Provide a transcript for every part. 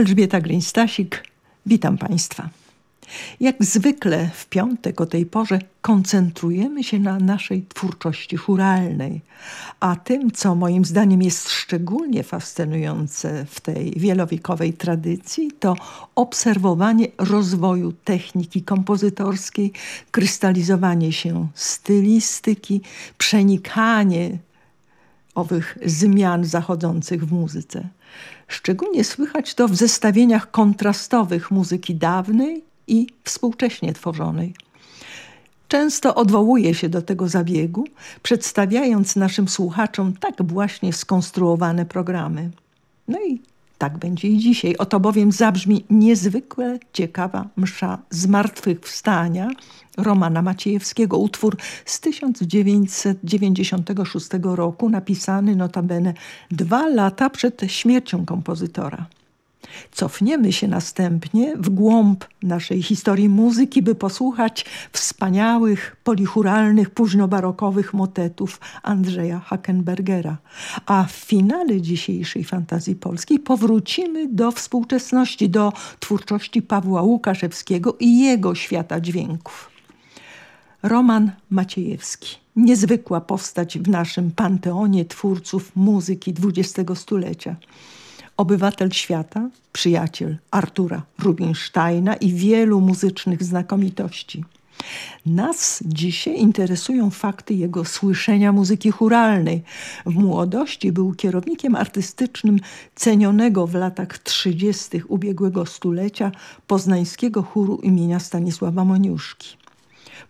Elżbieta Gryń-Stasik, witam Państwa. Jak zwykle w piątek o tej porze koncentrujemy się na naszej twórczości churalnej, a tym, co moim zdaniem jest szczególnie fascynujące w tej wielowiekowej tradycji, to obserwowanie rozwoju techniki kompozytorskiej, krystalizowanie się stylistyki, przenikanie owych zmian zachodzących w muzyce. Szczególnie słychać to w zestawieniach kontrastowych muzyki dawnej i współcześnie tworzonej. Często odwołuje się do tego zabiegu, przedstawiając naszym słuchaczom tak właśnie skonstruowane programy. No i tak będzie i dzisiaj. Oto bowiem zabrzmi niezwykle ciekawa msza zmartwychwstania Romana Maciejewskiego, utwór z 1996 roku, napisany notabene dwa lata przed śmiercią kompozytora. Cofniemy się następnie w głąb naszej historii muzyki, by posłuchać wspaniałych, polichuralnych, późnobarokowych motetów Andrzeja Hackenbergera. A w finale dzisiejszej fantazji polskiej powrócimy do współczesności, do twórczości Pawła Łukaszewskiego i jego świata dźwięków. Roman Maciejewski. Niezwykła postać w naszym panteonie twórców muzyki XX stulecia obywatel świata, przyjaciel Artura Rubinsteina i wielu muzycznych znakomitości. Nas dzisiaj interesują fakty jego słyszenia muzyki churalnej. W młodości był kierownikiem artystycznym cenionego w latach 30. ubiegłego stulecia poznańskiego chóru imienia Stanisława Moniuszki.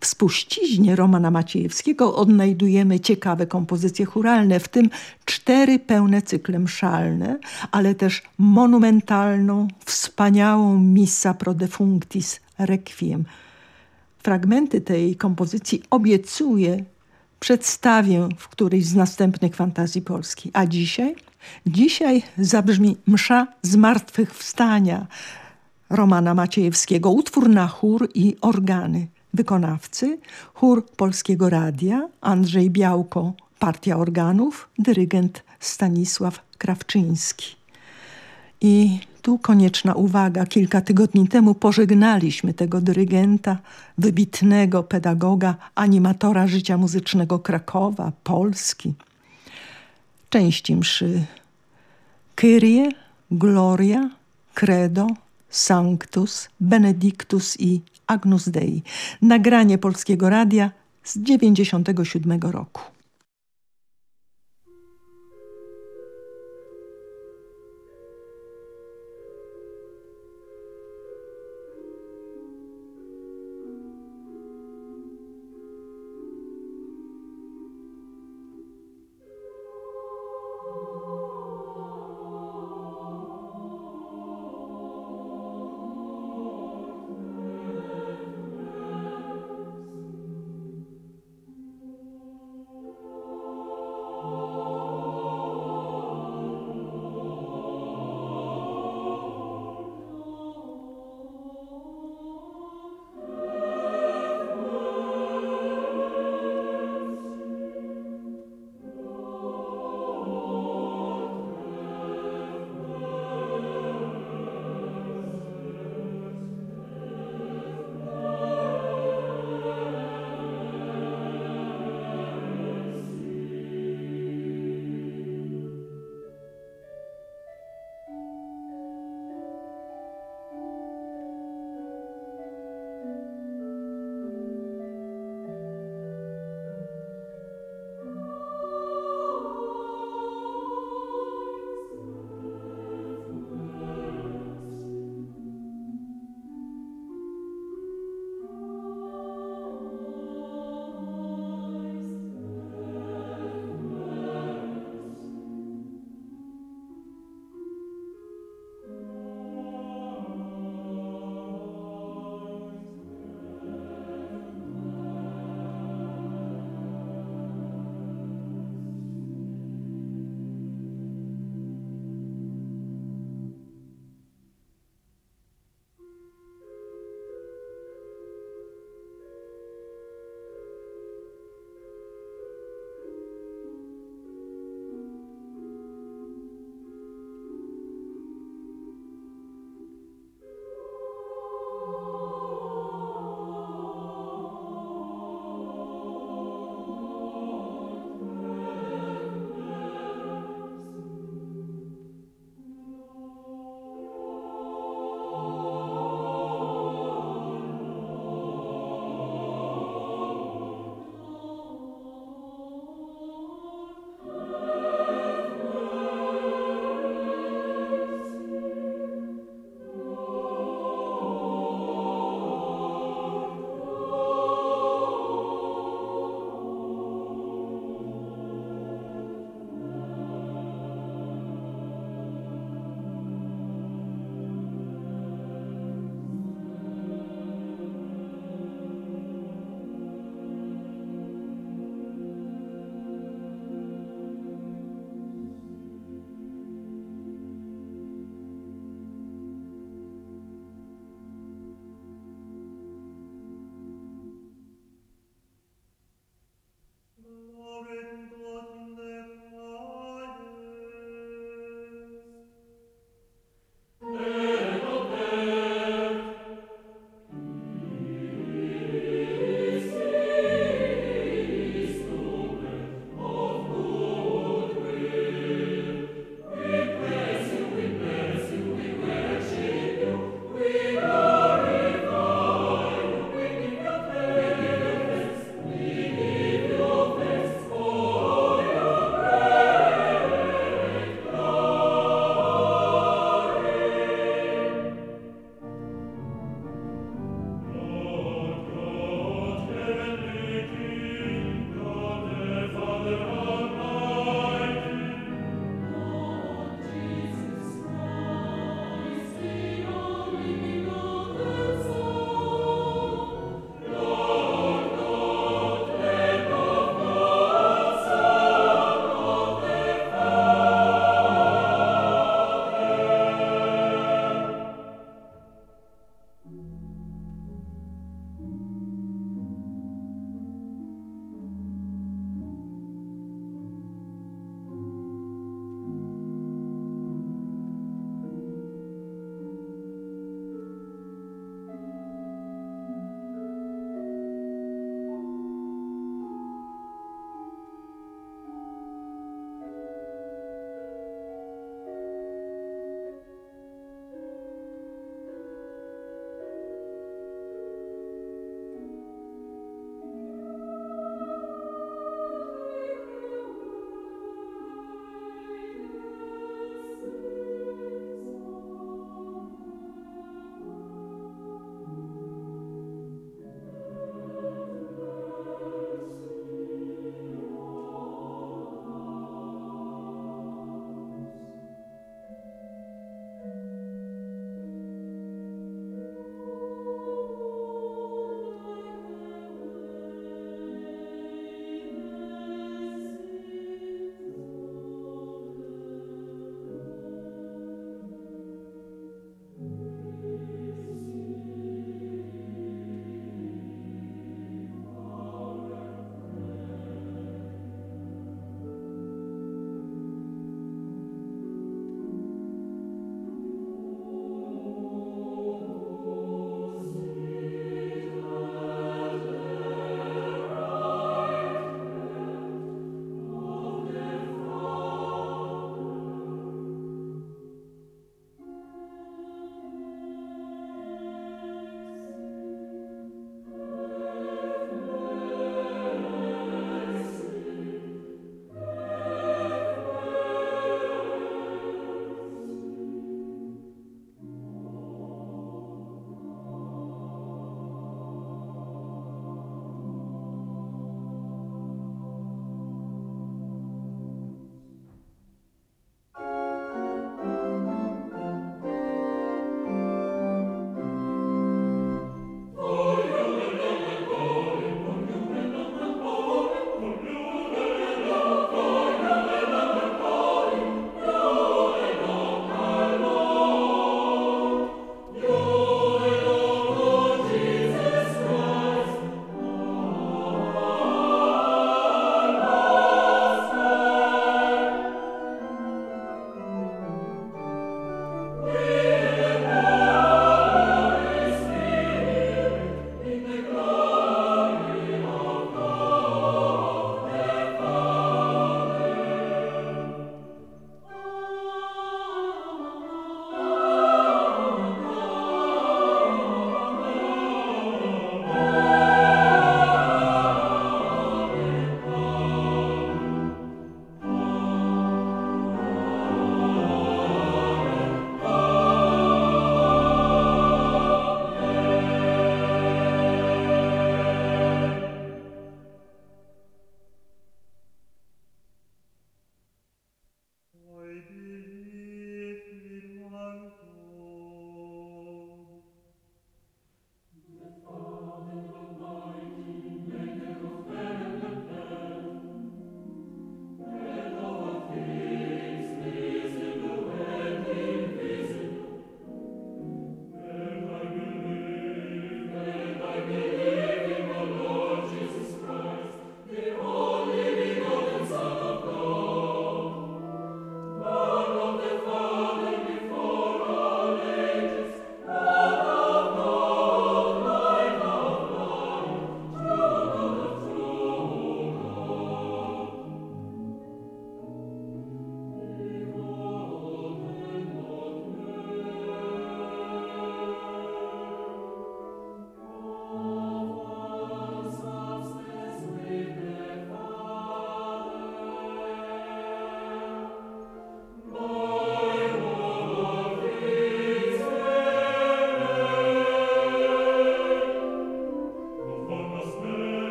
W spuściźnie Romana Maciejewskiego odnajdujemy ciekawe kompozycje churalne, w tym cztery pełne cykle mszalne, ale też monumentalną, wspaniałą Missa pro defunctis Requiem. Fragmenty tej kompozycji obiecuję przedstawię w którejś z następnych fantazji polskiej. A dzisiaj? Dzisiaj zabrzmi Msza Zmartwychwstania Romana Maciejewskiego, utwór na chór i organy. Wykonawcy chór Polskiego Radia, Andrzej Białko, Partia Organów, dyrygent Stanisław Krawczyński. I tu konieczna uwaga. Kilka tygodni temu pożegnaliśmy tego dyrygenta, wybitnego pedagoga, animatora życia muzycznego Krakowa, Polski. Części mszy Kyrie, Gloria, Credo, Sanctus, Benedictus i Agnus Dei. Nagranie Polskiego Radia z 97 roku.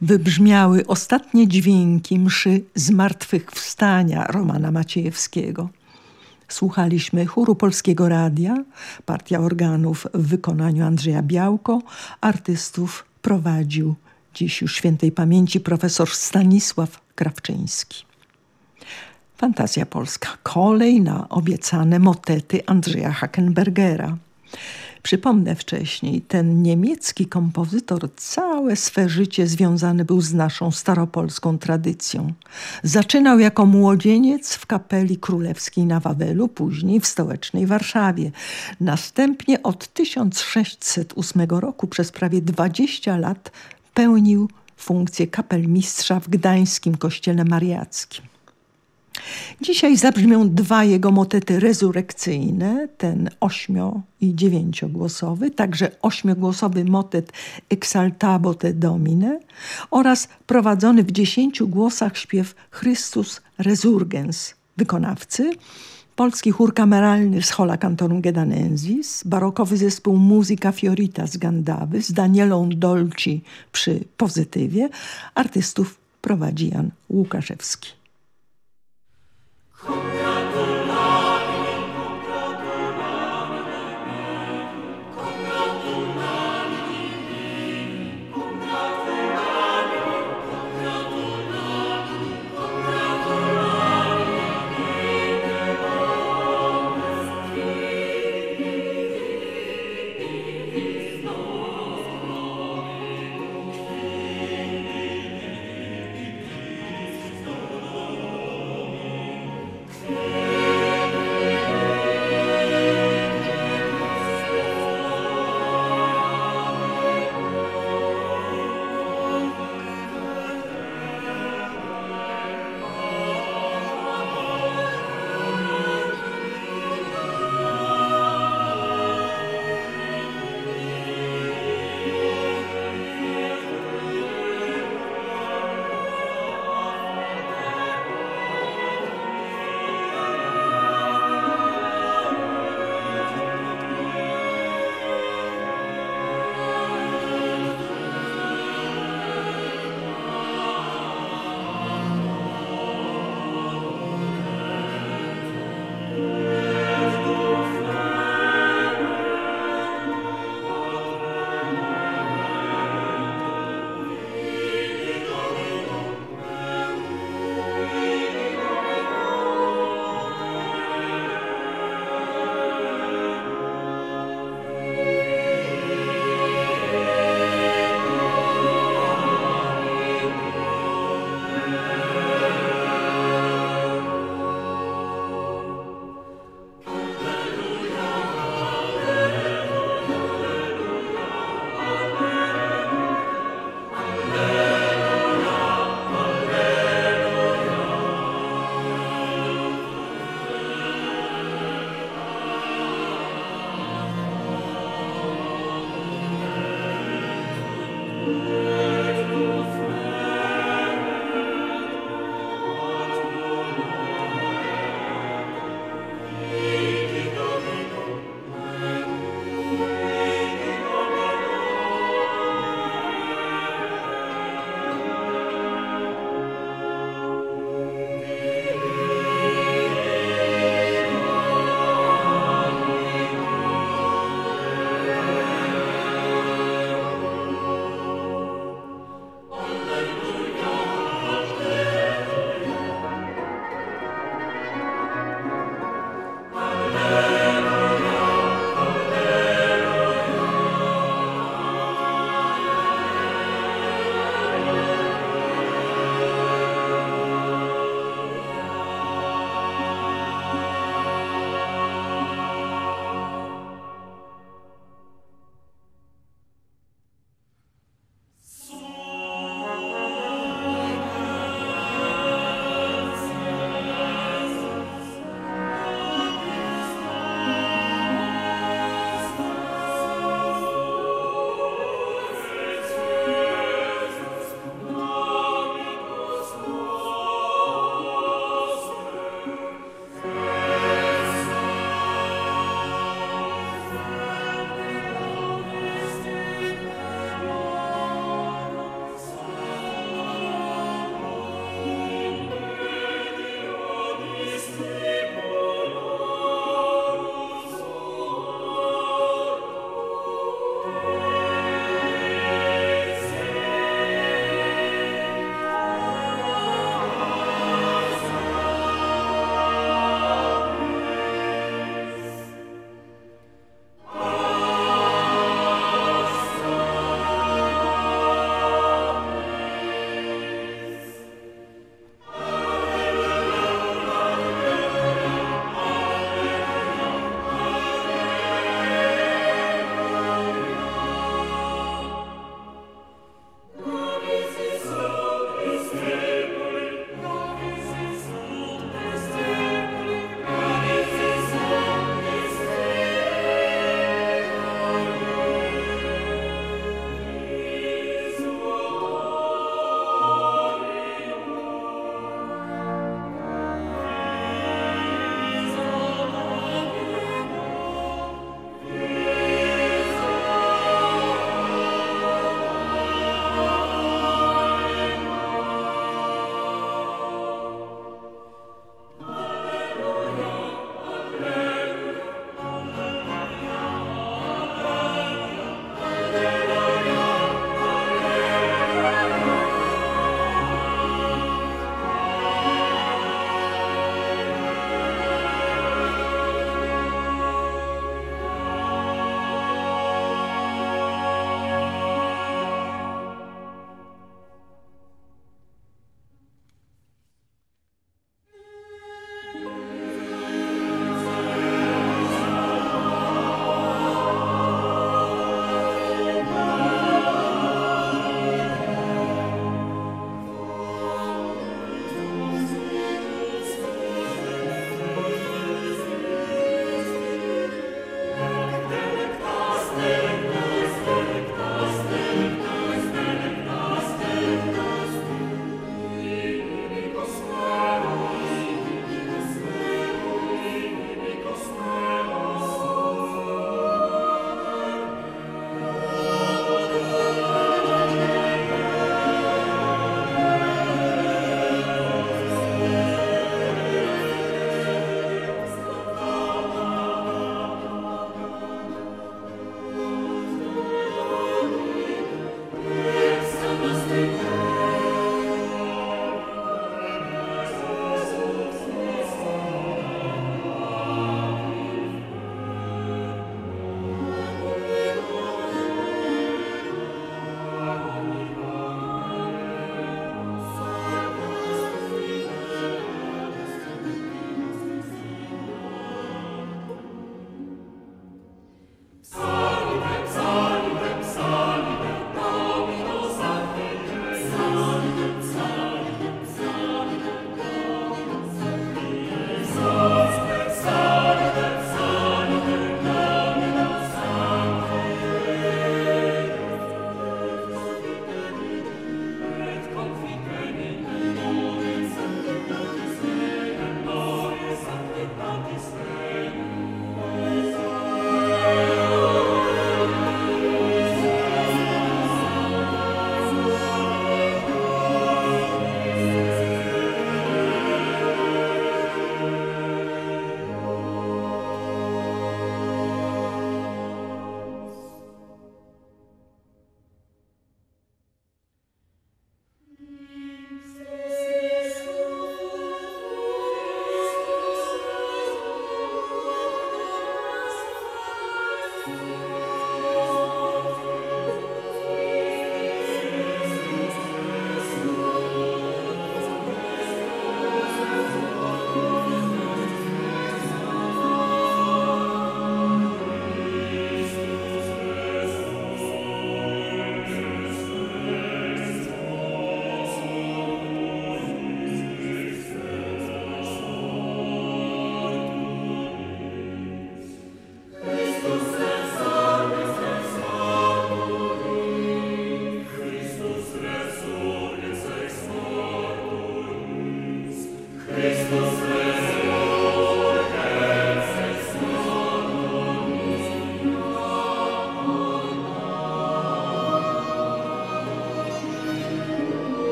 Wybrzmiały ostatnie dźwięki mszy Zmartwychwstania Romana Maciejewskiego. Słuchaliśmy chóru Polskiego Radia, partia organów w wykonaniu Andrzeja Białko, artystów prowadził dziś już świętej pamięci profesor Stanisław Krawczyński. Fantazja Polska. Kolej na obiecane motety Andrzeja Hackenbergera. Przypomnę wcześniej, ten niemiecki kompozytor całe swe życie związany był z naszą staropolską tradycją. Zaczynał jako młodzieniec w kapeli królewskiej na Wawelu, później w stołecznej Warszawie. Następnie od 1608 roku przez prawie 20 lat pełnił funkcję kapelmistrza w gdańskim kościele mariackim. Dzisiaj zabrzmią dwa jego motety rezurekcyjne, ten ośmio- i dziewięciogłosowy, także ośmiogłosowy motet Exaltabo te Domine oraz prowadzony w dziesięciu głosach śpiew Chrystus Resurgens wykonawcy, polski chór kameralny z Hola Cantorum Gedanensis, barokowy zespół Musica Fiorita z Gandawy z Danielą Dolci przy pozytywie, artystów prowadzi Jan Łukaszewski. Amen.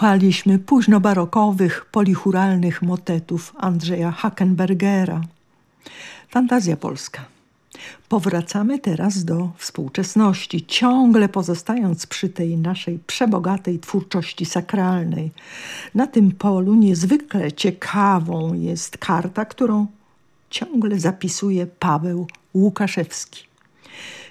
Słuchaliśmy późnobarokowych, polichuralnych motetów Andrzeja Hackenbergera. Fantazja polska. Powracamy teraz do współczesności, ciągle pozostając przy tej naszej przebogatej twórczości sakralnej. Na tym polu niezwykle ciekawą jest karta, którą ciągle zapisuje Paweł Łukaszewski.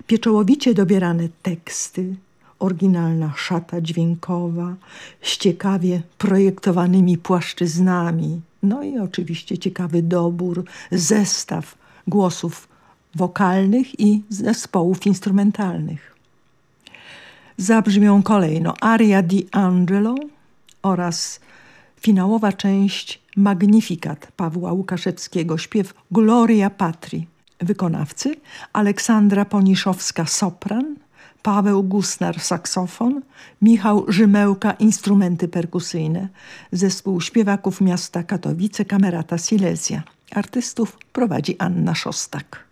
Pieczołowicie dobierane teksty, oryginalna szata dźwiękowa, z ciekawie projektowanymi płaszczyznami, no i oczywiście ciekawy dobór, zestaw głosów wokalnych i zespołów instrumentalnych. Zabrzmią kolejno aria di Angelo oraz finałowa część Magnifikat Pawła Łukaszewskiego, śpiew Gloria Patri. Wykonawcy Aleksandra Poniszowska sopran, Paweł Gusnar saksofon, Michał Rzymełka instrumenty perkusyjne, zespół śpiewaków miasta Katowice Kamerata Silesia. Artystów prowadzi Anna Szostak.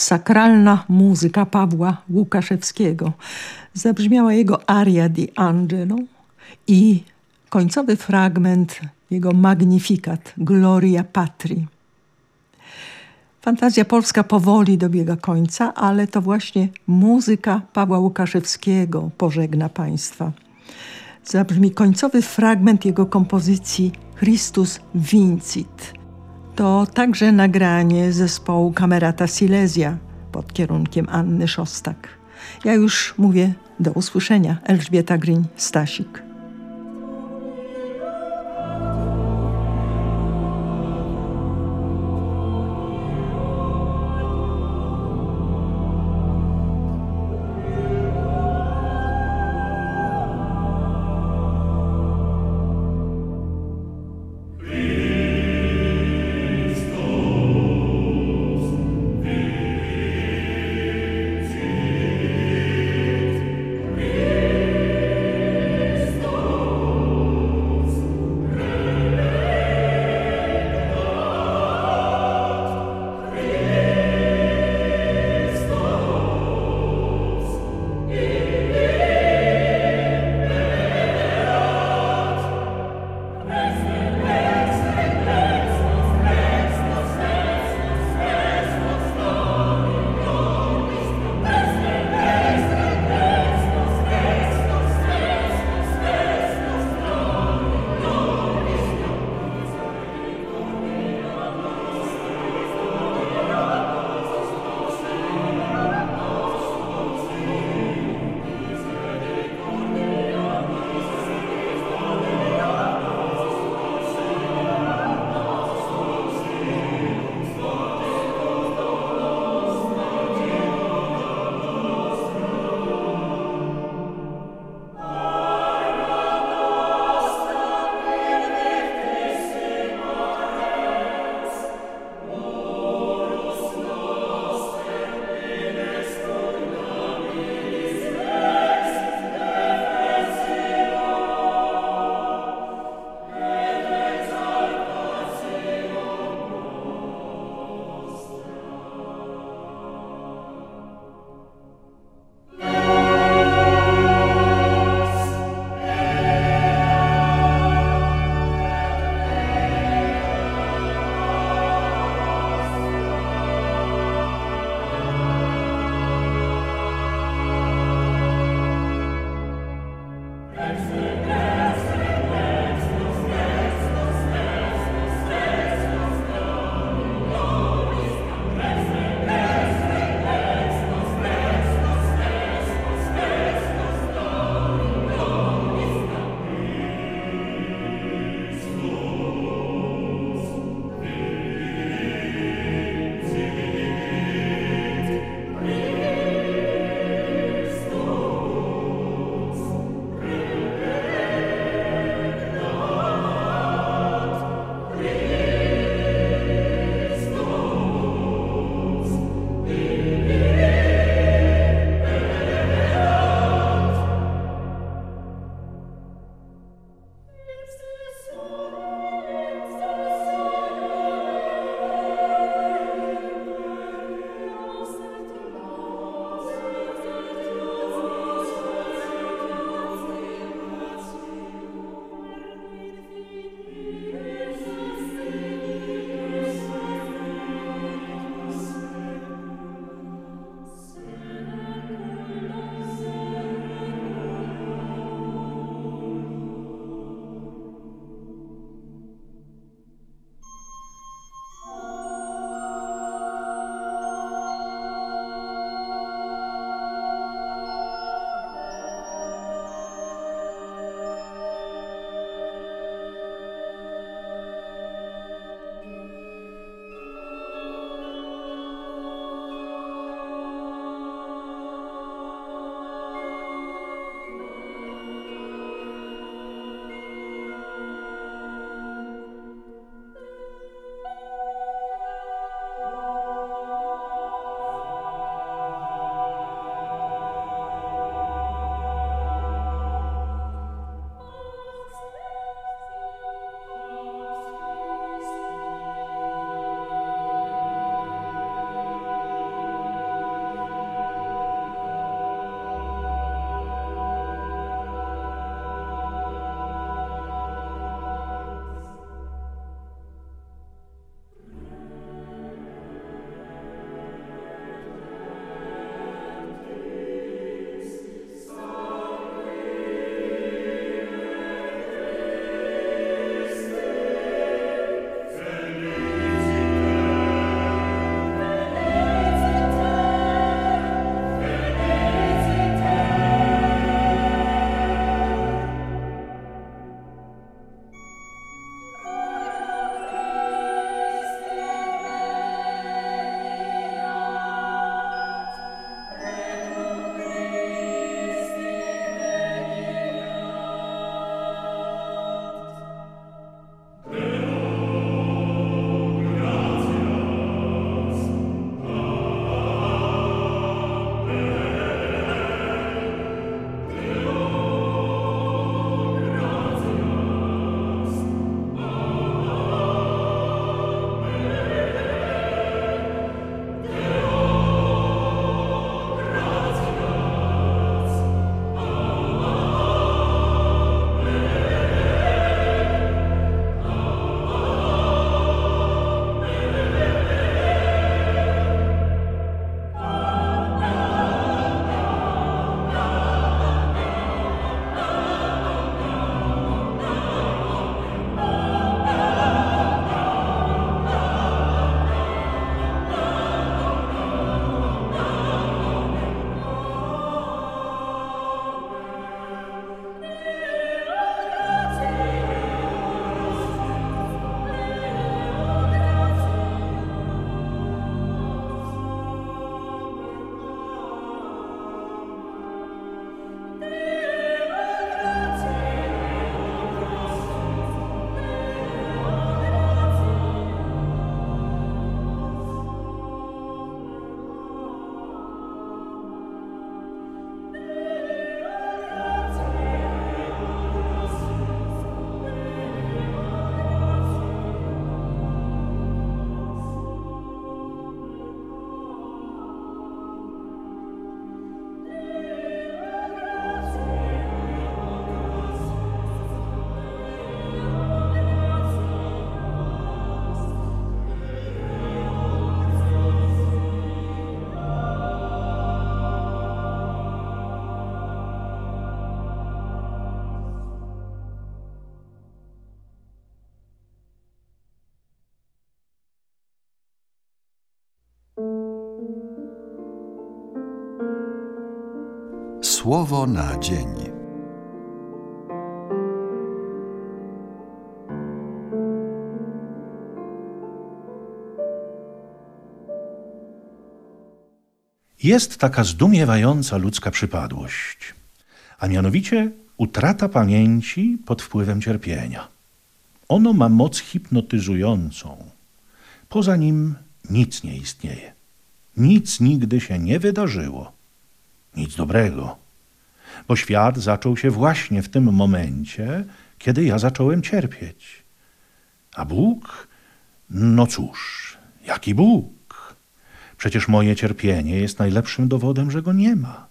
Sakralna muzyka Pawła Łukaszewskiego. Zabrzmiała jego aria di Angelo i końcowy fragment jego magnifikat Gloria Patri. Fantazja polska powoli dobiega końca, ale to właśnie muzyka Pawła Łukaszewskiego pożegna Państwa. Zabrzmi końcowy fragment jego kompozycji Christus Vincit. To także nagranie zespołu Kamerata Silesia pod kierunkiem Anny Szostak. Ja już mówię do usłyszenia. Elżbieta Gryń-Stasik. Słowo na dzień. Jest taka zdumiewająca ludzka przypadłość, a mianowicie utrata pamięci pod wpływem cierpienia. Ono ma moc hipnotyzującą. Poza nim nic nie istnieje. Nic nigdy się nie wydarzyło. Nic dobrego. Bo świat zaczął się właśnie w tym momencie, kiedy ja zacząłem cierpieć. A Bóg? No cóż, jaki Bóg? Przecież moje cierpienie jest najlepszym dowodem, że go nie ma.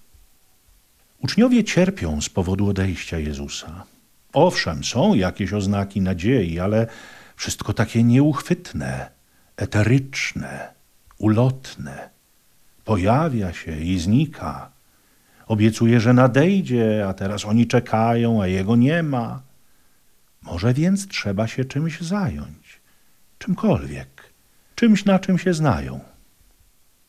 Uczniowie cierpią z powodu odejścia Jezusa. Owszem, są jakieś oznaki nadziei, ale wszystko takie nieuchwytne, eteryczne, ulotne. Pojawia się i znika. Obiecuje, że nadejdzie, a teraz oni czekają, a jego nie ma. Może więc trzeba się czymś zająć, czymkolwiek, czymś na czym się znają.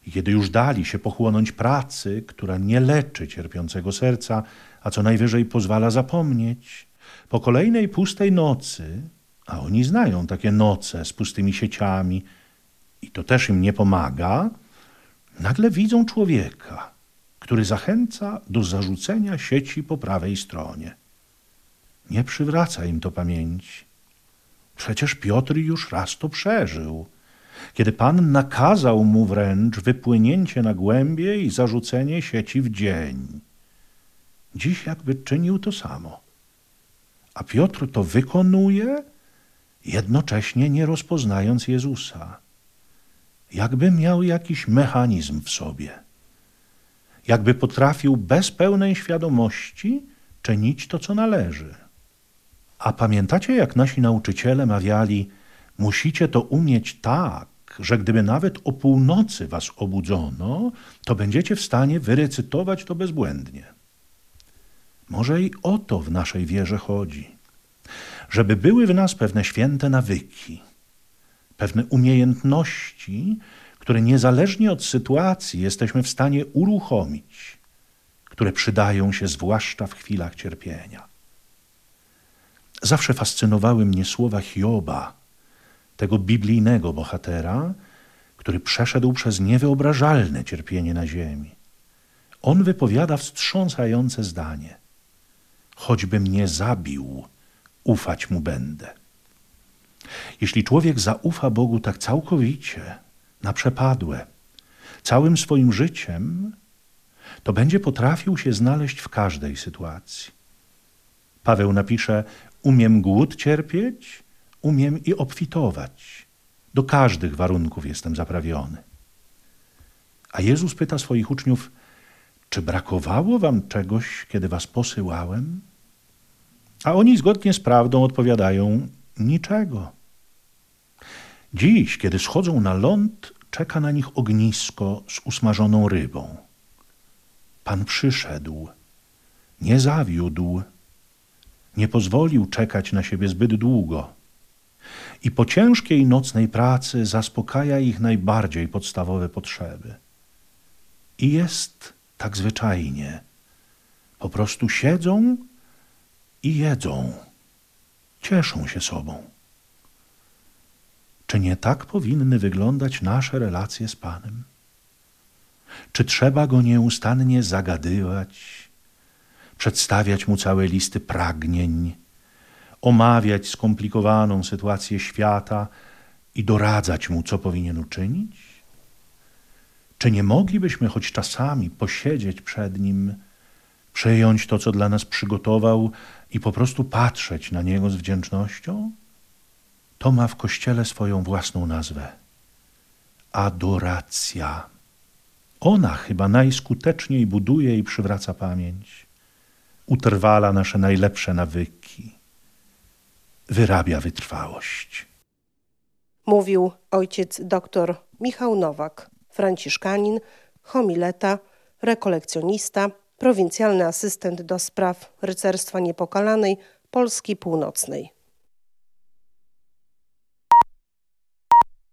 I kiedy już dali się pochłonąć pracy, która nie leczy cierpiącego serca, a co najwyżej pozwala zapomnieć, po kolejnej pustej nocy, a oni znają takie noce z pustymi sieciami, i to też im nie pomaga, nagle widzą człowieka, który zachęca do zarzucenia sieci po prawej stronie. Nie przywraca im to pamięci. Przecież Piotr już raz to przeżył, kiedy Pan nakazał mu wręcz wypłynięcie na głębie i zarzucenie sieci w dzień. Dziś jakby czynił to samo. A Piotr to wykonuje, jednocześnie nie rozpoznając Jezusa. Jakby miał jakiś mechanizm w sobie. Jakby potrafił bez pełnej świadomości czynić to, co należy. A pamiętacie, jak nasi nauczyciele mawiali, musicie to umieć tak, że gdyby nawet o północy was obudzono, to będziecie w stanie wyrecytować to bezbłędnie. Może i o to w naszej wierze chodzi. Żeby były w nas pewne święte nawyki, pewne umiejętności, które niezależnie od sytuacji jesteśmy w stanie uruchomić, które przydają się zwłaszcza w chwilach cierpienia. Zawsze fascynowały mnie słowa Hioba, tego biblijnego bohatera, który przeszedł przez niewyobrażalne cierpienie na ziemi. On wypowiada wstrząsające zdanie: Choćby mnie zabił, ufać mu będę. Jeśli człowiek zaufa Bogu tak całkowicie, na przepadłe, całym swoim życiem, to będzie potrafił się znaleźć w każdej sytuacji. Paweł napisze: Umiem głód cierpieć, umiem i obfitować. Do każdych warunków jestem zaprawiony. A Jezus pyta swoich uczniów: Czy brakowało wam czegoś, kiedy was posyłałem? A oni zgodnie z prawdą odpowiadają: Niczego. Dziś, kiedy schodzą na ląd, czeka na nich ognisko z usmażoną rybą. Pan przyszedł, nie zawiódł, nie pozwolił czekać na siebie zbyt długo i po ciężkiej nocnej pracy zaspokaja ich najbardziej podstawowe potrzeby. I jest tak zwyczajnie. Po prostu siedzą i jedzą, cieszą się sobą. Czy nie tak powinny wyglądać nasze relacje z Panem? Czy trzeba Go nieustannie zagadywać, przedstawiać Mu całe listy pragnień, omawiać skomplikowaną sytuację świata i doradzać Mu, co powinien uczynić? Czy nie moglibyśmy choć czasami posiedzieć przed Nim, przyjąć to, co dla nas przygotował i po prostu patrzeć na Niego z wdzięcznością? To ma w Kościele swoją własną nazwę. Adoracja. Ona chyba najskuteczniej buduje i przywraca pamięć, utrwala nasze najlepsze nawyki, wyrabia wytrwałość. Mówił ojciec dr Michał Nowak, franciszkanin, homileta, rekolekcjonista, prowincjalny asystent do spraw rycerstwa niepokalanej Polski Północnej.